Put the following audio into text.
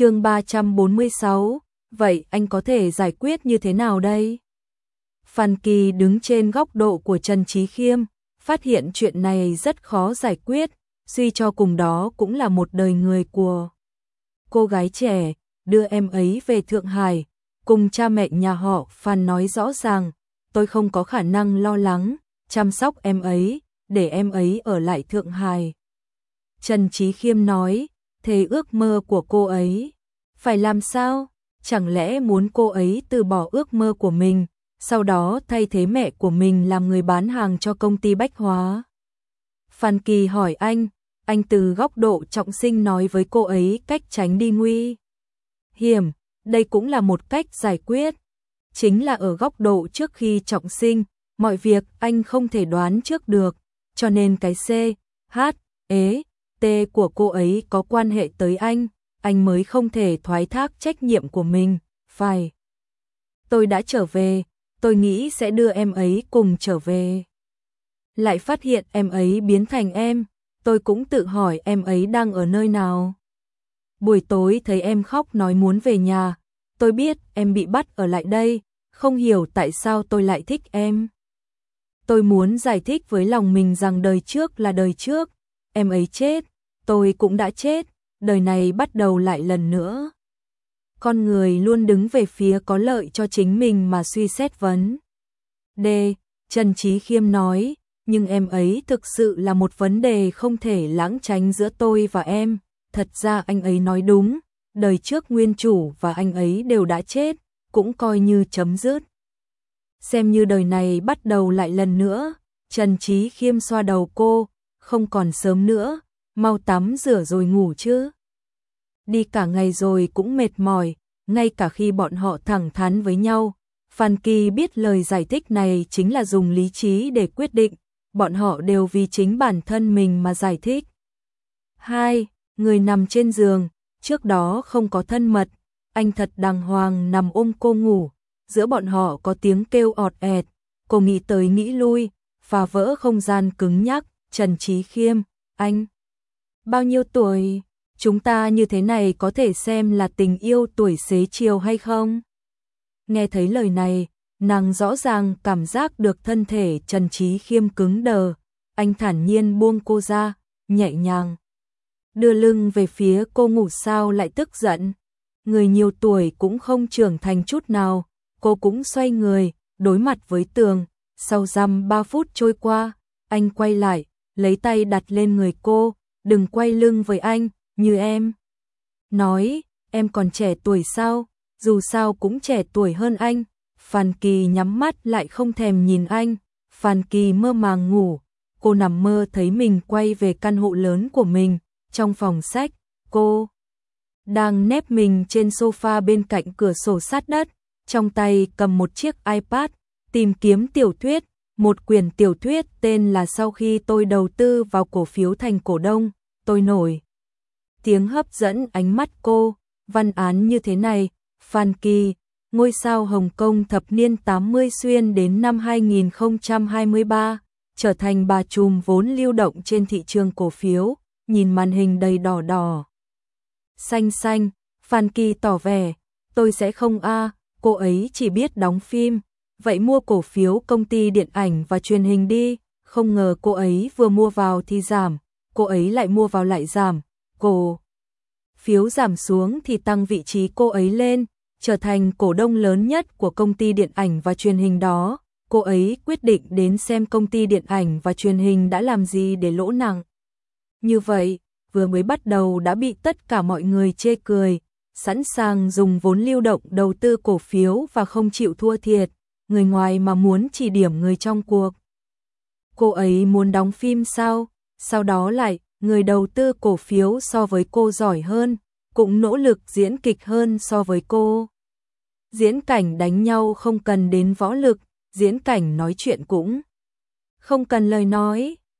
chương 346, vậy anh có thể giải quyết như thế nào đây? Phan Kỳ đứng trên góc độ của Trần Trí Khiêm, phát hiện chuyện này rất khó giải quyết, suy cho cùng đó cũng là một đời người của cô gái trẻ, đưa em ấy về Thượng Hải, cùng cha mẹ nhà họ Phan nói rõ ràng, tôi không có khả năng lo lắng, chăm sóc em ấy, để em ấy ở lại Thượng Hải. Trần Trí Khiêm nói, thế ước mơ của cô ấy, phải làm sao? Chẳng lẽ muốn cô ấy từ bỏ ước mơ của mình, sau đó thay thế mẹ của mình làm người bán hàng cho công ty bách hóa? Phan Kỳ hỏi anh, anh từ góc độ trọng sinh nói với cô ấy cách tránh đi nguy. Hiểm, đây cũng là một cách giải quyết. Chính là ở góc độ trước khi trọng sinh, mọi việc anh không thể đoán trước được, cho nên cái C, H, ế, T của cô ấy có quan hệ tới anh, anh mới không thể thoái thác trách nhiệm của mình, phải. Tôi đã trở về, tôi nghĩ sẽ đưa em ấy cùng trở về. Lại phát hiện em ấy biến thành em, tôi cũng tự hỏi em ấy đang ở nơi nào. Buổi tối thấy em khóc nói muốn về nhà, tôi biết em bị bắt ở lại đây, không hiểu tại sao tôi lại thích em. Tôi muốn giải thích với lòng mình rằng đời trước là đời trước, em ấy chết, tôi cũng đã chết, đời này bắt đầu lại lần nữa. Con người luôn đứng về phía có lợi cho chính mình mà suy xét vấn. D. Trần Trí Khiêm nói, nhưng em ấy thực sự là một vấn đề không thể lãng tránh giữa tôi và em. Thật ra anh ấy nói đúng, đời trước nguyên chủ và anh ấy đều đã chết, cũng coi như chấm dứt. Xem như đời này bắt đầu lại lần nữa, Trần Trí Khiêm xoa đầu cô, không còn sớm nữa, mau tắm rửa rồi ngủ chứ. Đi cả ngày rồi cũng mệt mỏi, ngay cả khi bọn họ thẳng thắn với nhau. Phan Kỳ biết lời giải thích này chính là dùng lý trí để quyết định, bọn họ đều vì chính bản thân mình mà giải thích. 2. Người nằm trên giường, trước đó không có thân mật, anh thật đàng hoàng nằm ôm cô ngủ, giữa bọn họ có tiếng kêu ọt ẹt, cô nghĩ tới nghĩ lui, phá vỡ không gian cứng nhắc, Trần Trí Khiêm, anh. Bao nhiêu tuổi, chúng ta như thế này có thể xem là tình yêu tuổi xế chiều hay không? Nghe thấy lời này, nàng rõ ràng cảm giác được thân thể Trần Trí Khiêm cứng đờ, anh thản nhiên buông cô ra, nhẹ nhàng. Đưa lưng về phía cô ngủ sao lại tức giận. Người nhiều tuổi cũng không trưởng thành chút nào, cô cũng xoay người, đối mặt với tường, sau dăm ba phút trôi qua, anh quay lại, lấy tay đặt lên người cô, đừng quay lưng với anh, như em. Nói, em còn trẻ tuổi sao, dù sao cũng trẻ tuổi hơn anh. Phan Kỳ nhắm mắt lại không thèm nhìn anh, Phan Kỳ mơ màng ngủ, cô nằm mơ thấy mình quay về căn hộ lớn của mình, trong phòng sách, cô đang nép mình trên sofa bên cạnh cửa sổ sát đất, trong tay cầm một chiếc iPad, tìm kiếm tiểu thuyết, một quyển tiểu thuyết tên là Sau khi tôi đầu tư vào cổ phiếu thành cổ đông, tôi nổi. Tiếng hấp dẫn ánh mắt cô, văn án như thế này, Phan Kỳ, ngôi sao Hồng Kông thập niên 80 xuyên đến năm 2023, trở thành bà trùm vốn lưu động trên thị trường cổ phiếu, nhìn màn hình đầy đỏ đỏ. Xanh xanh, Phan Kỳ tỏ vẻ, tôi sẽ không a cô ấy chỉ biết đóng phim, vậy mua cổ phiếu công ty điện ảnh và truyền hình đi, không ngờ cô ấy vừa mua vào thì giảm, cô ấy lại mua vào lại giảm, cổ phiếu giảm xuống thì tăng vị trí cô ấy lên, trở thành cổ đông lớn nhất của công ty điện ảnh và truyền hình đó. Cô ấy quyết định đến xem công ty điện ảnh và truyền hình đã làm gì để lỗ nặng. Như vậy, vừa mới bắt đầu đã bị tất cả mọi người chê cười, sẵn sàng dùng vốn lưu động đầu tư cổ phiếu và không chịu thua thiệt, người ngoài mà muốn chỉ điểm người trong cuộc. Cô ấy muốn đóng phim sao? Sau đó lại, người đầu tư cổ phiếu so với cô giỏi hơn, cũng nỗ lực diễn kịch hơn so với cô. Diễn cảnh đánh nhau không cần đến võ lực, diễn cảnh nói chuyện cũng không cần lời nói,